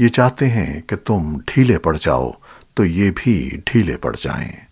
ये चाहते हैं कि तुम ढीले पड़ जाओ तो ये भी ढीले पड़ जाएँ।